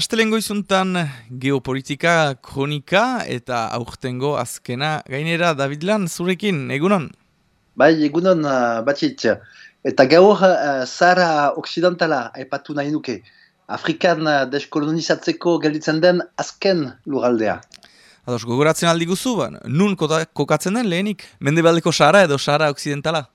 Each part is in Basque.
Aztelengo izuntan geopolitika, kronika eta aurtengo azkena. Gainera, David Lan, zurekin, egunon? Bai, egunon uh, batxit. Eta gaur uh, Zara Occidentala aipatu nahi nuke. Afrikan uh, deskolonizatzeko gelditzen den azken lugaldea. Ados, gogoratzen aldi guzu, ba, nun kokatzen den lehenik? Mendebaldeko Sahara edo Sahara Occidentala?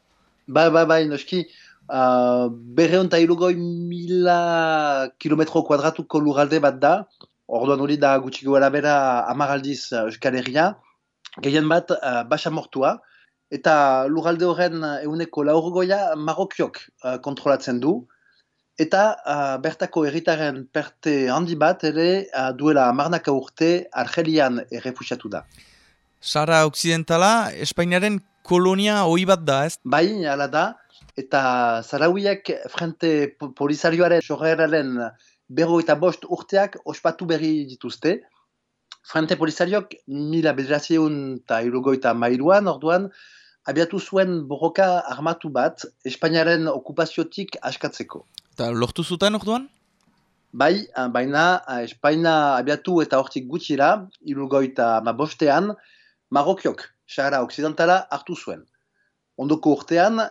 Bai, bai, bai, noski. Uh, berreun eta ilugoi mila kilometro kuadratuko lugalde bat da. Orduan hori da gutxi goela bera amaraldiz uh, Euskal Herria. Gehien bat, uh, basa mortua. Eta lugalde horren euneko laurgoia Marokiok uh, kontrolatzen du. Eta uh, bertako erritaren perte handi bat ere uh, duela amarnaka urte Argelian errefusiatu da. Sara Occidentala, Espainiaren kolonia hoi bat da, ez? Bai, ala da eta zarauiak frente polizarioaren sorreraren berro eta bost urteak ospatu berri dituzte. Frente polizariok mila bederazioen eta irugoita mairuan orduan, abiatu zuen borroka armatu bat Espainiaren okupaziotik askatzeko. Eta lortu zuten orduan? Bai, baina Espainia abiatu eta hortik gutxira, irugoita ma bostean, Marokiok, Sahara Occidentala, hartu zuen. Ondoko urtean,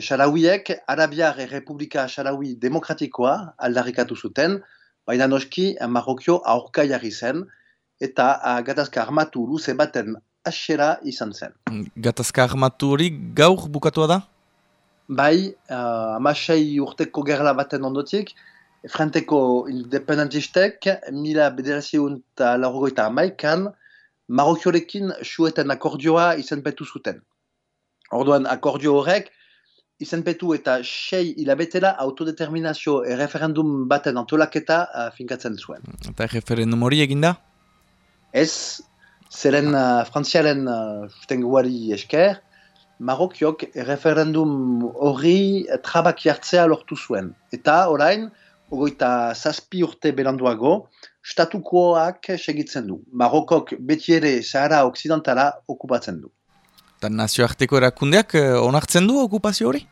Xarauiek, eh, Arabiar Republika Xaraui Demokratikoa aldarrikatu zuten, baina noski Marokio aurka jarri zen, eta uh, gatazka armatu luze baten asera izan zen. Gatazka armatu hori gaur bukatua da? Bai, uh, amasei urteko gerla baten ondotik, frenteko independentistek, mila bederazioen eta laurgoita amaikan, Marokiorekin sueten akordioa izan petu zuten. Orduan akordio horrek, izenpetu eta sei hilabetela autodeterminazio referendum baten antolaketa uh, finkatzen zuen. Eta referendum hori eginda? Ez, zeren uh, frantziaren uh, esker, Marokiok referendum hori trabak jartzea lortu zuen. Eta orain, ogoita zazpi urte belanduago, statukoak segitzen du. Marokok beti ere Sahara Occidentala okupatzen du. Eta nazioarteko erakundeak onartzen du okupazio hori?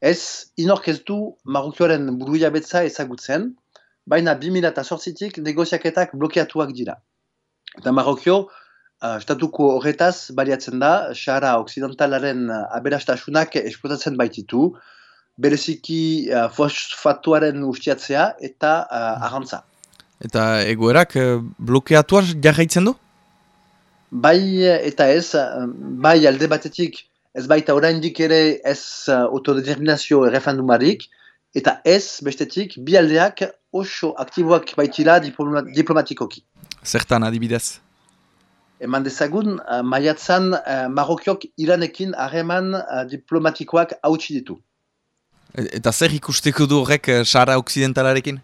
Ez, inork ez du Marokioaren buruia betza ezagutzen, baina 2008-tik negoziaketak blokeatuak dira. Eta Marokio, uh, estatuko horretaz baliatzen da, Sahara Occidentalaren uh, aberastasunak esplotatzen baititu, bereziki uh, fosfatuaren ustiatzea eta uh, arrantza. Eta egoerak uh, blokeatuak jarraitzen du? bai eta ez, bai alde batetik ez baita oraindik ere ez uh, autodeterminazio errefandumarik, eta ez bestetik bi aldeak oso aktiboak baitila diplomatikoki. Zertan adibidez? Eman dezagun, uh, maiatzan uh, Marokiok iranekin hareman uh, diplomatikoak hautsi ditu. E, eta zer ikusteko du horrek uh, Sahara Occidentalarekin?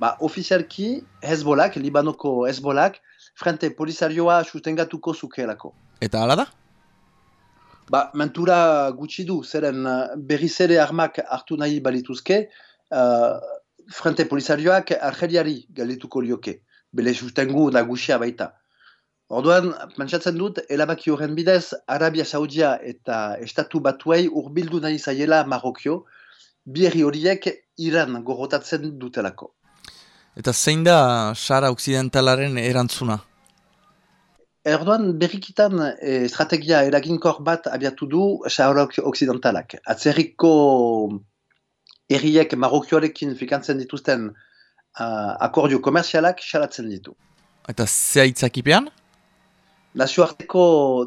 Ba, ofizialki Hezbolak, Libanoko Hezbolak, frente polizarioa sustengatuko zukeelako. Eta hala da? Ba, mentura gutxi du, zeren uh, berriz ere armak hartu nahi balituzke, uh, frente polizarioak argeriari galituko lioke, bele sustengu nagusia baita. Orduan, pentsatzen dut, elabaki horren bidez, Arabia Saudia eta Estatu Batuei urbildu nahi zaiela Marokio, biherri horiek Iran gorrotatzen dutelako. Eta zein da Sahara Occidentalaren erantzuna? Erdoan berrikitan e, estrategia eraginkor bat abiatu du Sahara Occidentalak. Atzerriko erriek Marokioarekin fikantzen dituzten uh, akordio komerzialak salatzen ditu. Eta zea itzakipean? Nazioarteko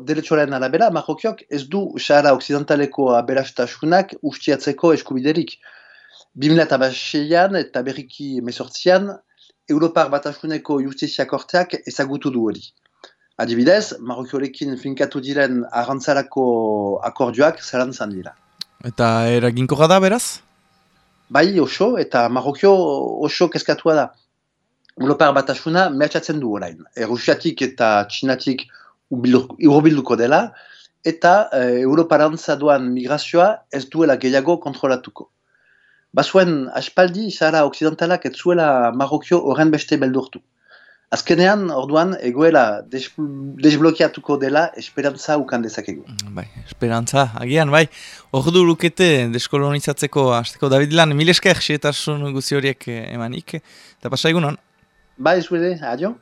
deletxoaren arabera, Marokiok ez du Sahara Occidentaleko aberastasunak ustiatzeko eskubiderik. 2006an eta berriki mesortzian, Europar batasuneko justizia korteak ezagutu du hori. Adibidez, Marokiorekin finkatu diren arrantzarako akordioak zelantzan dira. Eta eraginko da beraz? Bai oso, eta Marokio oso keskatua da. Europar batasuna mehatxatzen du orain. Erusiatik eta Txinatik urobilduko dela, eta e, Europarantza duan migrazioa ez duela gehiago kontrolatuko. Bazuen, aspaldi, Sahara Occidentalak ez zuela Marokio horren beste beldurtu. Azkenean, orduan, egoela desblokeatuko dela esperantza ukan dezakegu. Mm, bai, esperantza, agian, bai. Ordu lukete deskolonizatzeko, azteko David Lan, mil esker, xetasun guzi horiek emanik, eta pasa egunon. Bai, zuede, adio.